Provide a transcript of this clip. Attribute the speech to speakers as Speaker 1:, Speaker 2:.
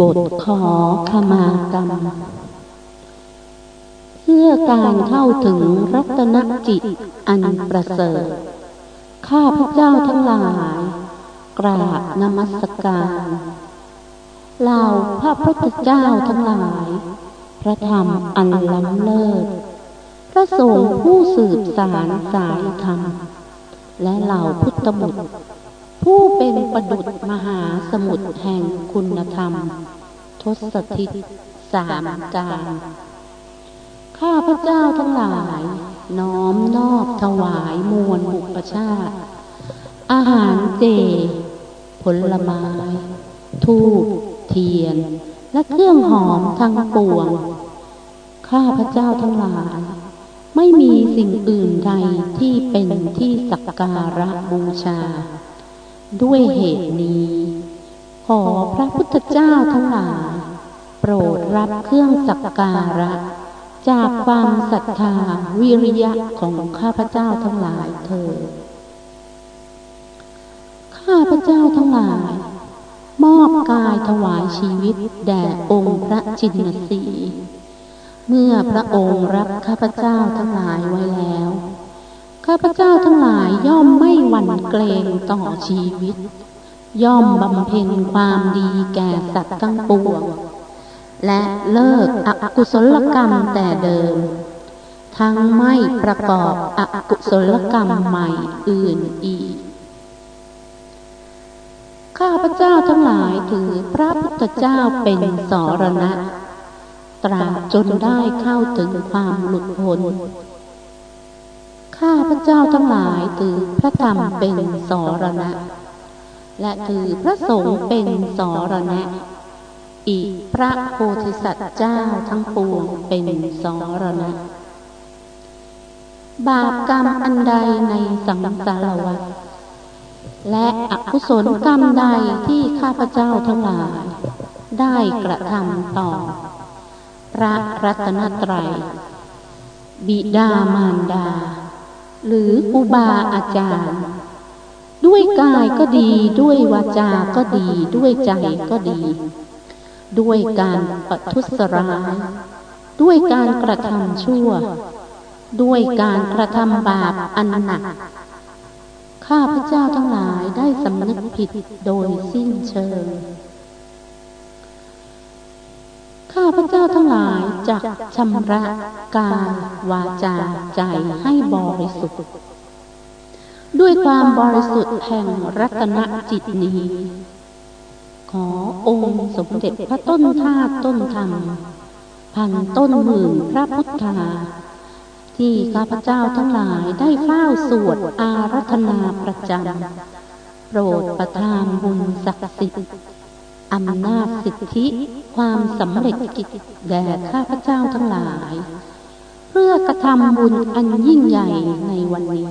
Speaker 1: บทขอขมากรรม เพื่อการเข้าถึงรัตนจิตอันประเสริฐ ข้าพระเจ้าทั้งหลาย กราบนมัสการเหล่าพระพุทธเจ้าทั้งหลาย พระธรรมอันล้ำเลิศ พระสงฆ์ผู้สืบสารสายธรรม และเหล่าพุทธบุตร ผู้เป็นประดุจมหาสมุทรแห่งคุณธรรม ทศทิศสามการข้าพระเจ้าทั้งหลาย น้อมนอบถวายมวลบุปชาติ อาหารเจ ผลไม้ ทูบเทียน และเครื่องหอมทั้งปวง ข้าพระเจ้าทั้งหลาย ไม่มีสิ่งอื่นใดที่เป็นที่สักการะบูชา ด้วยเหตุนี้ ขอพระพุทธเจ้าทั้งหลาย โปรดรับเครื่องสักการะ จากความศรัทธาวิริยะของข้าพเจ้าทั้งหลายเถิดข้าพเจ้าทั้งหลาย มอบกายถวายชีวิตแด่องค์พระจินสีเมื่อพระองค์รับข้าพเจ้าทั้งหลายไว้แล้ว ข้าพเจ้าทั้งหลายย่อมไม่หวั่นเกรงต่อชีวิต ย่อมบำเพ็ญความดีแก่สัตว์ทั้งปวงและเลิกอกุศลกรรมแต่เดิม ทั้งไม่ประกอบอกุศลกรรมใหม่อื่นอีก ข้าพเจ้าทั้งหลายถือพระพุทธเจ้าเป็นสรณะ ตราบจนได้เข้าถึงความหลุดพ้น ข้าพระเจ้าทั้งหลายถือพระธรรมเป็นสรณะ และถือพระสงฆ์เป็นสรณะ อีกพระโพธิสัตว์เจ้าทั้งปวงเป็นสรณะ บาปกรรมอันใดในสังสารวัฏและอกุศลกรรมใดที่ข้าพเจ้าทั้งหลาย ได้กระทำต่อ พระรัตนตรัย บิดามารดา หรืออุบาอาจารย์ ด้วยกายก็ดีด้วยวาจาก็ดี ด้วยใจก็ดี ด้วยการปัทุสร้ายด้วยการกระทำชั่ว ด้วยการกระทำบาปอันหนัก ข้าพเจ้าทั้งหลายได้สำนึกผิดโดยสิ้นเชิง ข้าพเจ้าทั้งหลายจะชำระกายวาจาใจให้บริสุทธิ์ ด้วยความบริสุทธิ์แห่งรัตนจิตนี้ ขอองค์สมเด็จพระต้นท่าต้นธรรมพันต้นหมื่นพระพุทธาที่ข้าพเจ้าทั้งหลายได้เฝ้าสวดอารัธนาประจำโปรดประทานบุญศักดิ์สิทธิ์ อำนาจสิทธิ ความสำเร็จกิจแด่ข้าพเจ้าทั้งหลาย เพื่อกระทำบุญอันยิ่งใหญ่ในวันนี้